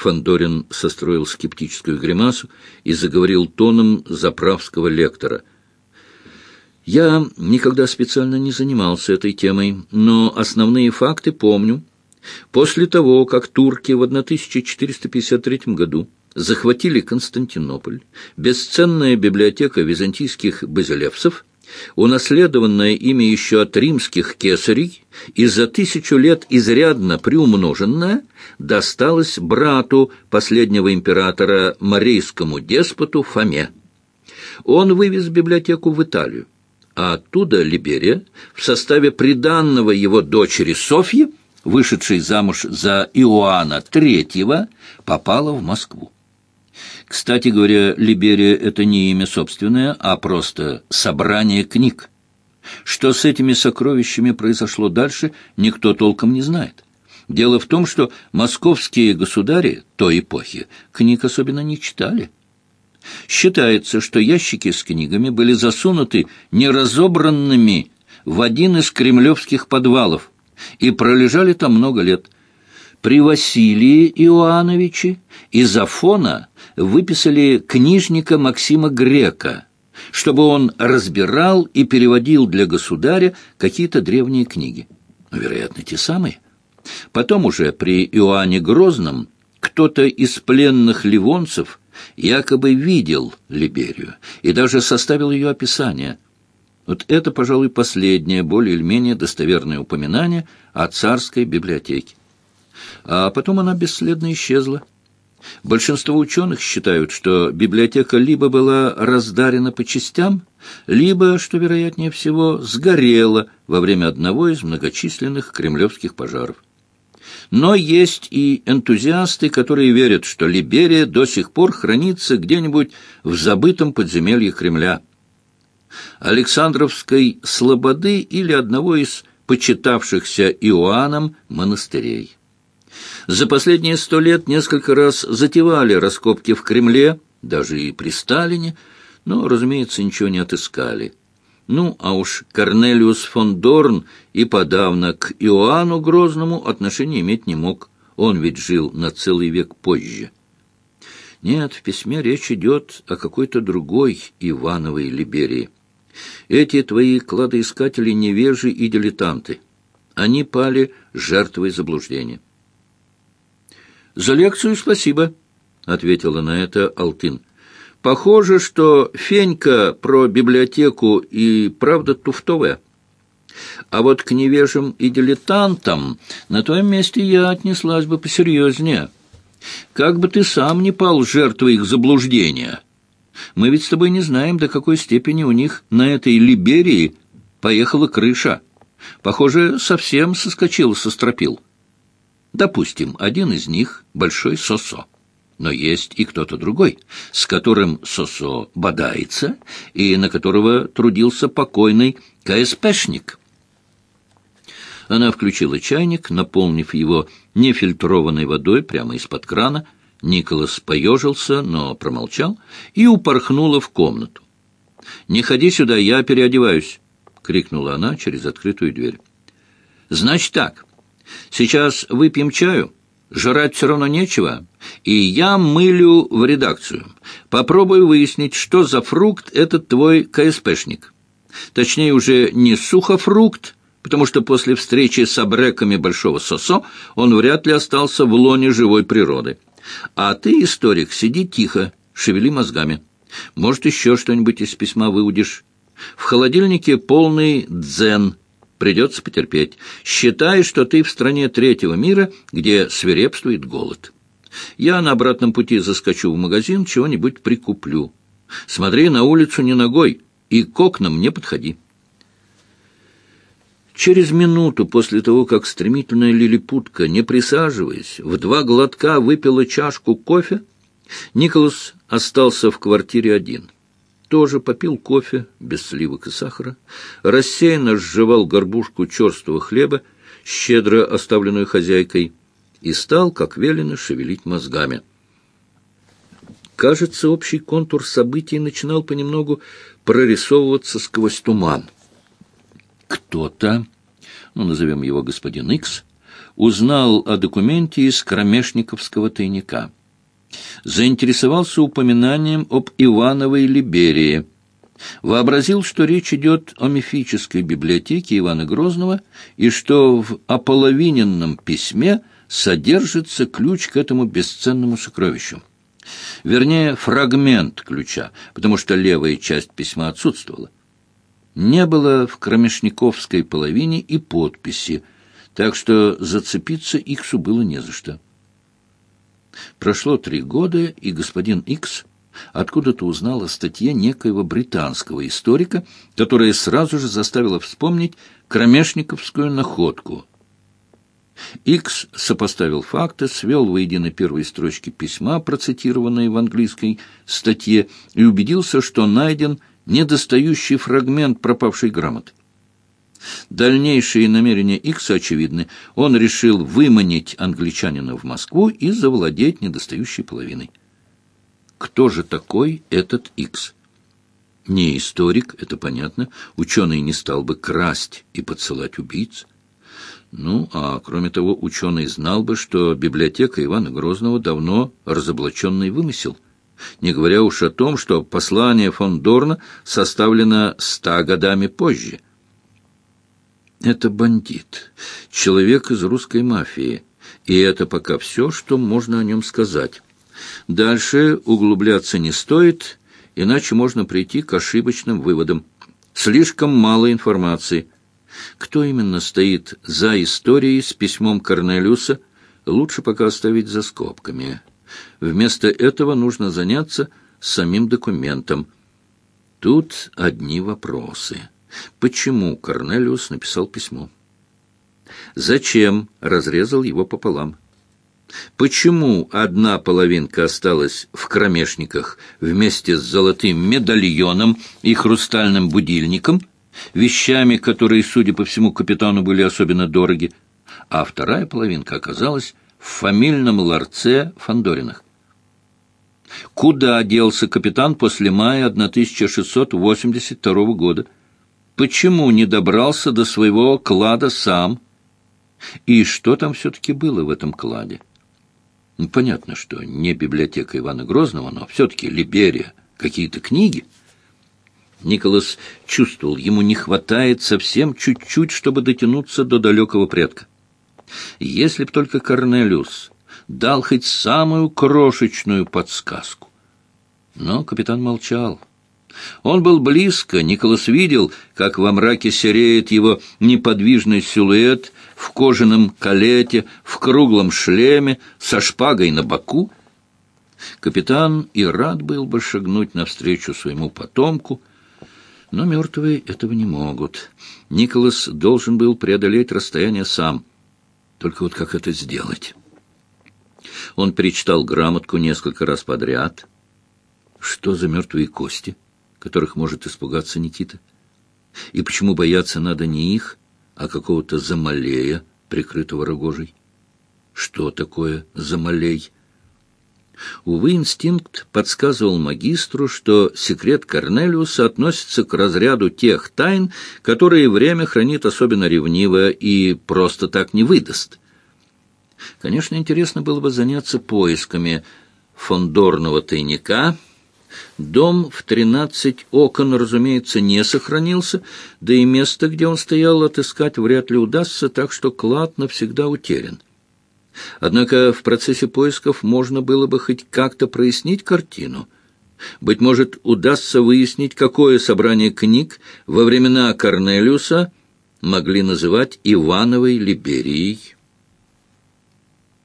Фандорин состроил скептическую гримасу и заговорил тоном заправского лектора. «Я никогда специально не занимался этой темой, но основные факты помню. После того, как турки в 1453 году захватили Константинополь, бесценная библиотека византийских базилевсов, унаследованная ими еще от римских кесарей и за тысячу лет изрядно приумноженная, досталась брату последнего императора марийскому деспоту Фоме. Он вывез библиотеку в Италию, а оттуда Либерия в составе приданного его дочери Софьи, вышедшей замуж за Иоанна III, попала в Москву. Кстати говоря, Либерия — это не имя собственное, а просто собрание книг. Что с этими сокровищами произошло дальше, никто толком не знает. Дело в том, что московские государи той эпохи книг особенно не читали. Считается, что ящики с книгами были засунуты неразобранными в один из кремлевских подвалов и пролежали там много лет – при Василии Иоановиче из Афона выписали книжника Максима Грека, чтобы он разбирал и переводил для государя какие-то древние книги. Вероятно, те самые. Потом уже при Иоанне Грозном кто-то из пленных ливонцев якобы видел Либерию и даже составил ее описание. Вот это, пожалуй, последнее, более или менее достоверное упоминание о царской библиотеке а потом она бесследно исчезла. Большинство ученых считают, что библиотека либо была раздарена по частям, либо, что вероятнее всего, сгорела во время одного из многочисленных кремлевских пожаров. Но есть и энтузиасты, которые верят, что Либерия до сих пор хранится где-нибудь в забытом подземелье Кремля. Александровской слободы или одного из почитавшихся Иоанном монастырей. За последние сто лет несколько раз затевали раскопки в Кремле, даже и при Сталине, но, разумеется, ничего не отыскали. Ну, а уж Корнелиус фон Дорн и подавно к Иоанну Грозному отношения иметь не мог. Он ведь жил на целый век позже. Нет, в письме речь идет о какой-то другой Ивановой Либерии. Эти твои кладоискатели невежи и дилетанты. Они пали жертвой заблуждения. «За лекцию спасибо», — ответила на это Алтын. «Похоже, что Фенька про библиотеку и правда туфтовая. А вот к невежим и дилетантам на твоем месте я отнеслась бы посерьезнее. Как бы ты сам не пал жертвой их заблуждения. Мы ведь с тобой не знаем, до какой степени у них на этой Либерии поехала крыша. Похоже, совсем соскочил со стропил». Допустим, один из них — большой Сосо. Но есть и кто-то другой, с которым Сосо бодается и на которого трудился покойный КСПшник. Она включила чайник, наполнив его нефильтрованной водой прямо из-под крана. Николас поежился, но промолчал и упорхнула в комнату. «Не ходи сюда, я переодеваюсь!» — крикнула она через открытую дверь. «Значит так, Сейчас выпьем чаю, жрать все равно нечего, и я мылю в редакцию. Попробую выяснить, что за фрукт этот твой КСПшник. Точнее, уже не сухофрукт, потому что после встречи с абреками Большого Сосо он вряд ли остался в лоне живой природы. А ты, историк, сиди тихо, шевели мозгами. Может, еще что-нибудь из письма выудишь. В холодильнике полный дзен, Придется потерпеть. Считай, что ты в стране третьего мира, где свирепствует голод. Я на обратном пути заскочу в магазин, чего-нибудь прикуплю. Смотри на улицу не ногой и к окнам не подходи. Через минуту после того, как стремительная лилипутка, не присаживаясь, в два глотка выпила чашку кофе, Николас остался в квартире один — тоже попил кофе без сливок и сахара, рассеянно сживал горбушку черствого хлеба, щедро оставленную хозяйкой, и стал, как велено, шевелить мозгами. Кажется, общий контур событий начинал понемногу прорисовываться сквозь туман. Кто-то, ну, назовем его господин Икс, узнал о документе из Кромешниковского тайника. Заинтересовался упоминанием об Ивановой Либерии. Вообразил, что речь идет о мифической библиотеке Ивана Грозного и что в ополовиненном письме содержится ключ к этому бесценному сокровищу. Вернее, фрагмент ключа, потому что левая часть письма отсутствовала. Не было в Кромешниковской половине и подписи, так что зацепиться Иксу было не за что. Прошло три года, и господин Икс откуда-то узнал о статье некоего британского историка, которая сразу же заставила вспомнить кромешниковскую находку. Икс сопоставил факты, свел воедино первые строчки письма, процитированные в английской статье, и убедился, что найден недостающий фрагмент пропавшей грамоты. Дальнейшие намерения Икса очевидны. Он решил выманить англичанина в Москву и завладеть недостающей половиной. Кто же такой этот Икс? Не историк, это понятно. Ученый не стал бы красть и подсылать убийц. Ну, а кроме того, ученый знал бы, что библиотека Ивана Грозного давно разоблаченный вымысел — не говоря уж о том, что послание фон Дорна составлено ста годами позже. Это бандит, человек из русской мафии, и это пока все, что можно о нем сказать. Дальше углубляться не стоит, иначе можно прийти к ошибочным выводам. Слишком мало информации. Кто именно стоит за историей с письмом Корнелиуса, лучше пока оставить за скобками. Вместо этого нужно заняться самим документом. Тут одни вопросы. Почему Корнелиус написал письмо? Зачем разрезал его пополам? Почему одна половинка осталась в кромешниках вместе с золотым медальоном и хрустальным будильником, вещами, которые, судя по всему, капитану были особенно дороги, а вторая половинка оказалась в фамильном ларце Фандориных? Куда делся капитан после мая 1682 года? Почему не добрался до своего клада сам? И что там все-таки было в этом кладе? Ну, понятно, что не библиотека Ивана Грозного, но все-таки Либерия, какие-то книги. Николас чувствовал, ему не хватает совсем чуть-чуть, чтобы дотянуться до далекого предка. Если б только Корнелиус дал хоть самую крошечную подсказку. Но капитан молчал. Он был близко, Николас видел, как во мраке сереет его неподвижный силуэт в кожаном калете, в круглом шлеме, со шпагой на боку. Капитан и рад был бы шагнуть навстречу своему потомку, но мертвые этого не могут. Николас должен был преодолеть расстояние сам. Только вот как это сделать? Он перечитал грамотку несколько раз подряд. Что за мертвые кости, которых может испугаться Никита? И почему бояться надо не их, а какого-то замалея, прикрытого рогожей? Что такое замалей? Увы, инстинкт подсказывал магистру, что секрет Корнелиуса относится к разряду тех тайн, которые время хранит особенно ревниво и просто так не выдаст. Конечно, интересно было бы заняться поисками фондорного тайника. Дом в тринадцать окон, разумеется, не сохранился, да и место, где он стоял, отыскать вряд ли удастся, так что клад навсегда утерян. Однако в процессе поисков можно было бы хоть как-то прояснить картину. Быть может, удастся выяснить, какое собрание книг во времена Корнелиуса могли называть Ивановой Либерией.